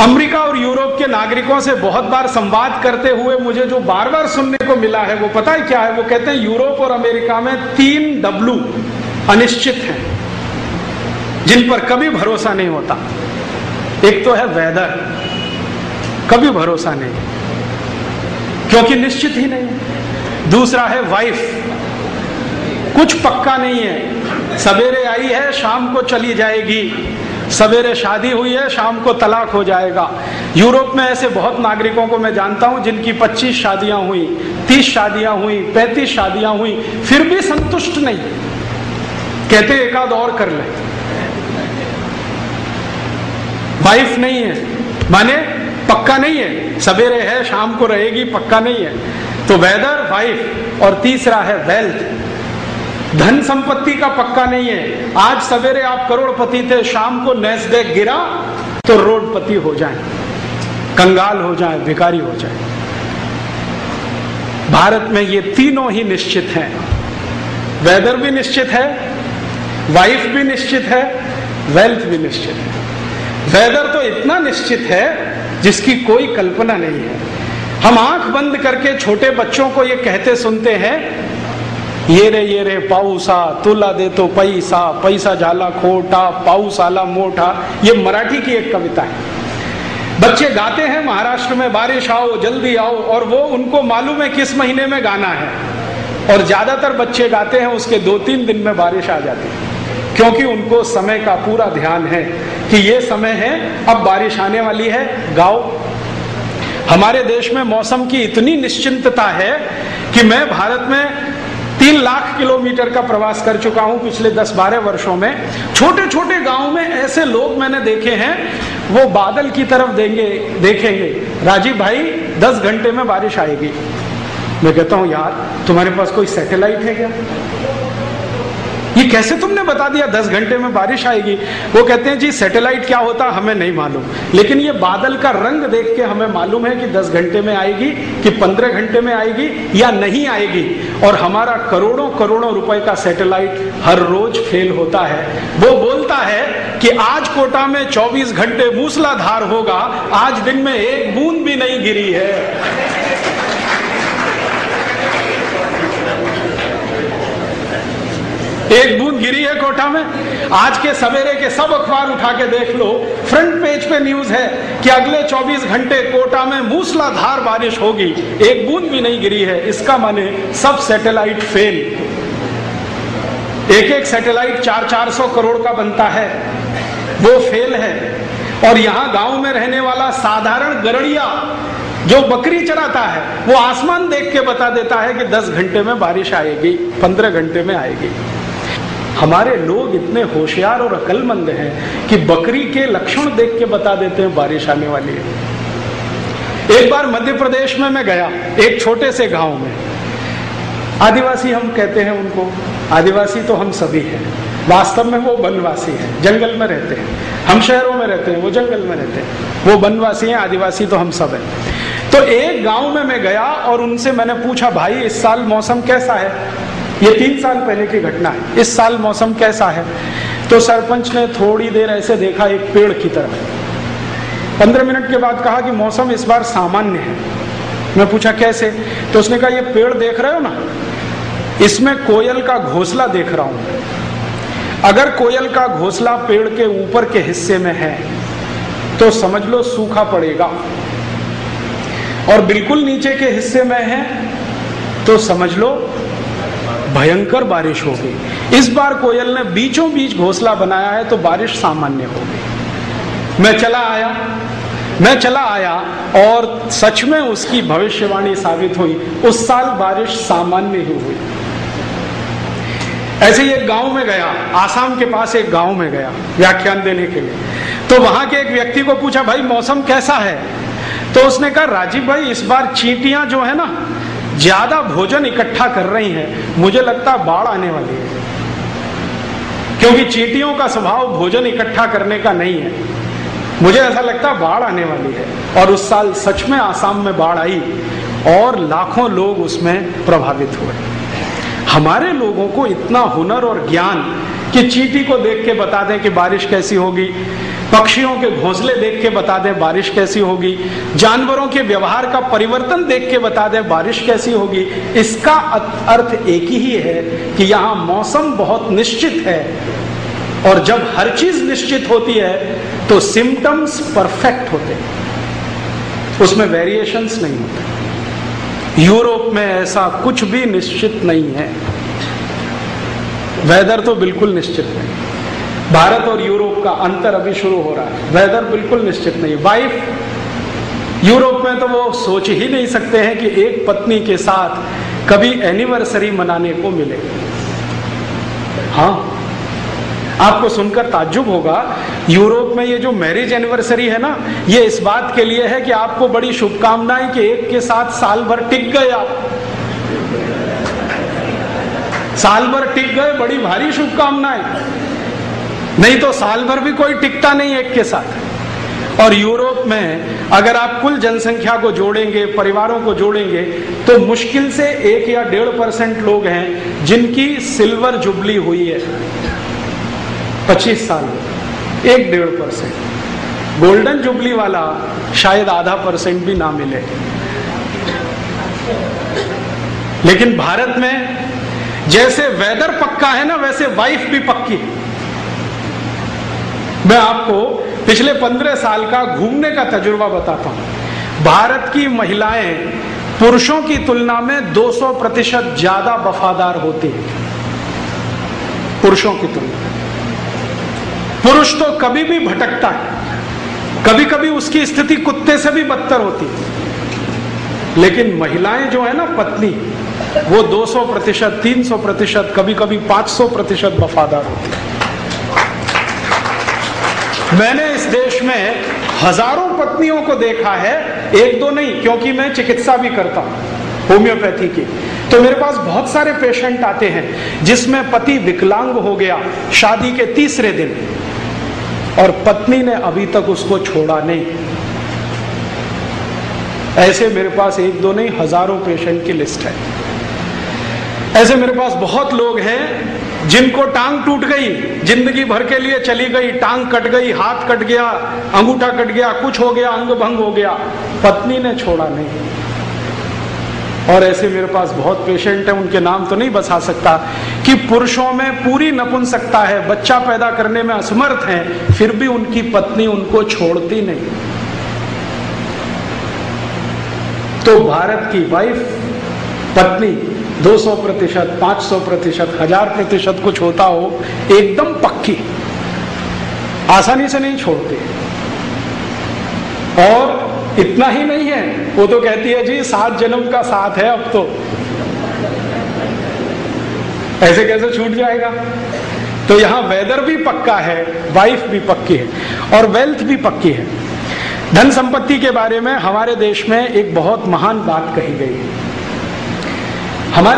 America और Europe के नागरिकों से बहुत बार संवाद करते हुए मुझे जो बार बार सुनने को मिला है, वो पता है क्या है? वो कहते हैं, यूरोप और अमेरिका में तीन डब्लू अनिश्चित हैं, जिन पर कभी भरोसा नहीं होता। एक तो है वेदर, कभी भरोसा नहीं, क्योंकि निश्चित ही नहीं। दूसरा है वाइफ, कुछ पक्का नहीं है। सवेरे आई है, शाम को चली जाएगी। सवेरे शादी हुई है, शाम को तलाक हो जाएगा। यूरोप में ऐसे बहुत नागरिकों को मैं जानता हूँ जिनकी 25 शादियाँ हुई 30 शादियाँ हुई 35 शादियाँ हुई, फिर भी संतुष्ट नहीं। कहते एक आध और कर ले। वाइफ नहीं है। माने पक्का नहीं है। सवेरे है, शाम को रहेगी, पक्का नहीं है। तो वेदर, वाइफ और तीसरा है, वेल्थ। धन संपत्ति का पक्का नहीं है। आज सवेरे आप करोड़पति थे, शाम को नैसडेक गिरा तो रोडपति हो जाए, कंगाल हो जाए भिकारी हो जाए। भारत में ये तीनों ही निश्चित हैं। वेदर भी निश्चित है वाइफ भी निश्चित है वेल्थ भी निश्चित है। वेदर तो इतना निश्चित है, जिसकी कोई कल्पना नहीं है। हम आँख बंद करके छोटे बच्चों को ये कहते सुनते हैं ये रे ये रे, पाऊसा, तुला दे तो पैसा पैसा झाला खोटा पाऊस मोटा ये मराठी की एक कविता है। बच्चे गाते हैं महाराष्ट्र में, बारिश आओ, जल्दी आओ, और वो उनको मालूम है किस महीने में गाना है। और ज़्यादातर बच्चे गाते हैं, उसके दो तीन दिन में बारिश आ जाती है। क्योंकि उनको समय का पूरा ध्यान है कि ये समय है, अब बारिश आने वाली है, गाओ। हमारे देश में मौसम की इतनी निश्चिंतता है कि मैं भारत में तीन लाख किलोमीटर का प्रवास कर चुका हूँ पिछले दस बारह वर्षों में। छोटे छोटे गाँव में ऐसे लोग मैंने देखे हैं, वो बादल की तरफ़ देंगे, देखेंगे। राजीव भाई, दस घंटे में बारिश आएगी। मैं कहता हूँ, यार, तुम्हारे पास कोई सैटेलाइट है क्या? ये कैसे तुमने बता दिया? दस घंटे में बारिश आएगी। वो कहते हैं, जी सैटेलाइट क्या होता हमें नहीं मालूम। लेकिन ये बादल का रंग देख के हमें मालूम है कि दस घंटे में आएगी, कि पंद्रह घंटे में आएगी या नहीं आएगी। और हमारा करोड़ों करोड़ों रुपए का सैटेलाइट हर रोज फेल होता है। वो बोलता है कि आज कोटा में 24 घंटे मूसलाधार होगा, आज दिन में एक बूंद भी नहीं गिरी है। एक बूंद गिरी है कोटा में। आज के सवेरे के सब अखबार उठा के देख लो। फ्रंट पेज पे न्यूज़ है कि अगले 24 घंटे कोटा में मूसलाधार बारिश होगी। एक बूंद भी नहीं गिरी है। इसका माने सब सैटेलाइट फेल। एक एक सैटेलाइट चार चार सौ करोड़ का बनता है। वो फेल है। और यहाँ गाँव में रहने वाला साधारण गरड़िया जो बकरी चराता है, वो आसमान देख के बता देता है कि 10 घंटे में बारिश आएगी 15 घंटे में आएगी। हमारे लोग इतने होशियार और अकलमंद हैं कि बकरी के लक्षण देख के बता देते हैं, बारिश आने वाली है। एक बार मध्य प्रदेश में मैं गया, एक छोटे से गाँव में। आदिवासी हम कहते हैं उनको, आदिवासी तो हम सभी हैं। वास्तव में वो वनवासी हैं, जंगल में रहते हैं। हम शहरों में रहते हैं, वो जंगल में रहते हैं। वो वनवासी हैं, आदिवासी तो हम सब हैं। तो एक गाँव में मैं गया और उनसे मैंने पूछा, भाई, इस साल मौसम कैसा है? ये तीन साल पहले की घटना है। इस साल मौसम कैसा है? तो सरपंच ने थोड़ी देर ऐसे देखा एक पेड़ की तरफ़ पंद्रह मिनट के बाद कहा कि मौसम इस बार सामान्य है। मैं पूछा, कैसे? तो उसने कहा, ये पेड़ देख रहे हो ना? इसमें कोयल का घोसला देख रहा हूँ। अगर कोयल का घोसला पेड़ के ऊपर के हिस्से में है तो समझ लो सूखा पड़ेगा। और बिल्कुल नीचे के हिस्से में है तो समझ लो भयंकर बारिश होगी। इस बार कोयल ने बीचों बीच घोसला बनाया है तो बारिश सामान्य होगी। मैं चला आया, मैं चला आया और सच में उसकी भविष्यवाणी साबित हुई। उस साल बारिश सामान्य ही हुई। ऐसे ही एक गाँव में गया, आसाम के पास एक गाँव में गया, व्याख्यान देने के लिए। तो वहाँ के एक व्यक्ति को पूछा, भाई, मौसम कैसा है? तो उसने कहा, राजीव भाई, इस बार चींटियाँ जो है ना ज़्यादा भोजन इकट्ठा कर रही हैं, मुझे लगता है बाढ़ आने वाली है। क्योंकि चीटियों का स्वभाव भोजन इकट्ठा करने का नहीं है। मुझे ऐसा लगता है बाढ़ आने वाली है। और उस साल सच में आसाम में बाढ़ आई, और लाखों लोग उसमें प्रभावित हुए। हमारे लोगों को इतना हुनर और ज्ञान कि चीटी को देख के बता दें कि बारिश कैसी होगी, पक्षियों के घोंसले देख के बता दें बारिश कैसी होगी, जानवरों के व्यवहार का परिवर्तन देख के बता दें बारिश कैसी होगी, इसका अर्थ एक ही है कि यहाँ मौसम बहुत निश्चित है। और जब हर चीज़ निश्चित होती है तो सिम्टम्स परफेक्ट होते हैं। उसमें वेरिएशंस नहीं होते। यूरोप में ऐसा कुछ भी निश्चित नहीं है। वेदर तो बिल्कुल निश्चित नहीं। भारत और यूरोप का अंतर अभी शुरू हो रहा है। वेदर बिल्कुल निश्चित नहीं। वाइफ, यूरोप में तो वो सोच ही नहीं सकते हैं कि एक पत्नी के साथ कभी एनिवर्सरी मनाने को मिले। हाँ। आपको सुनकर ताज्जुब होगा, यूरोप में ये जो मैरिज एनिवर्सरी है ना, ये इस बात के लिए है कि आपको बड़ी शुभकामनाएँ कि एक के साथ साल भर टिक गए आप साल भर टिक गए, बड़ी भारी शुभकामनाएँ। नहीं तो साल भर भी कोई टिकता नहीं एक के साथ। और यूरोप में अगर आप कुल जनसंख्या को जोड़ेंगे, परिवारों को जोड़ेंगे तो मुश्किल से एक या डेढ़ परसेंट लोग हैं जिनकी सिल्वर जुबली हुई है। पच्चीस साल एक डेढ़ परसेंट। गोल्डन जुबली वाला शायद आधा परसेंट भी ना मिले। लेकिन भारत में जैसे वेदर पक्का है ना, वैसे वाइफ भी पक्की मैं आपको पिछले पंद्रह साल का घूमने का तजुर्बा बताता हूँ। भारत की महिलाएँ पुरुषों की तुलना में 200 प्रतिशत ज़्यादा वफादार होती है। पुरुषों की तुलना। पुरुष तो कभी भी भटकता है। कभी कभी उसकी स्थिति कुत्ते से भी बदतर होती है। लेकिन महिलाएँ जो है ना, पत्नी वो 200 प्रतिशत, तीन सौ प्रतिशत कभी कभी 500 प्रतिशत वफादार होते मैंने इस देश में हज़ारों पत्नियों को देखा है, एक दो नहीं, क्योंकि मैं चिकित्सा भी करता हूँ, होम्योपैथी की। तो मेरे पास बहुत सारे पेशेंट आते हैं, जिसमें पति विकलांग हो गया शादी के तीसरे दिन, और पत्नी ने अभी तक उसको छोड़ा नहीं। ऐसे मेरे पास एक दो नहीं, हज़ारों पेशेंट की लिस्ट है। ऐसे मेरे पास बहुत लोग हैं जिनको टांग टूट गई, ज़िंदगी भर के लिए चली गई, टांग कट गई, हाथ कट गया, अंगूठा कट गया, कुछ हो गया, अंग भंग हो गया, पत्नी ने छोड़ा नहीं। और ऐसे मेरे पास बहुत पेशेंट हैं, उनके नाम तो नहीं बसा सकता कि पुरुषों में पूरी नपुंसकता है, बच्चा पैदा करने में असमर्थ हैं, फिर भी उनकी पत्नी उनको छोड़ती नहीं। तो भारत की वाइफ पत्नी 200 प्रतिशत, पाँच सौ प्रतिशत, हज़ार प्रतिशत कुछ होता हो, एकदम पक्की। आसानी से नहीं छोड़ते। और इतना ही नहीं है, वो तो कहती है, जी, सात जन्म का साथ है अब तो। ऐसे कैसे छूट जाएगा? तो यहाँ वेदर भी पक्का है वाइफ भी पक्की है, और वेल्थ भी पक्की है। धन संपत्ति के बारे में हमारे देश में एक बहुत महान बात कही गई है